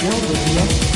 filled with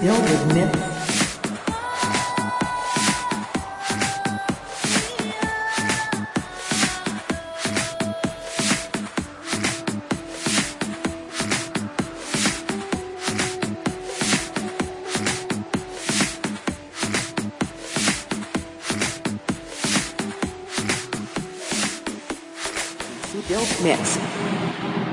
build with myths Built Mix.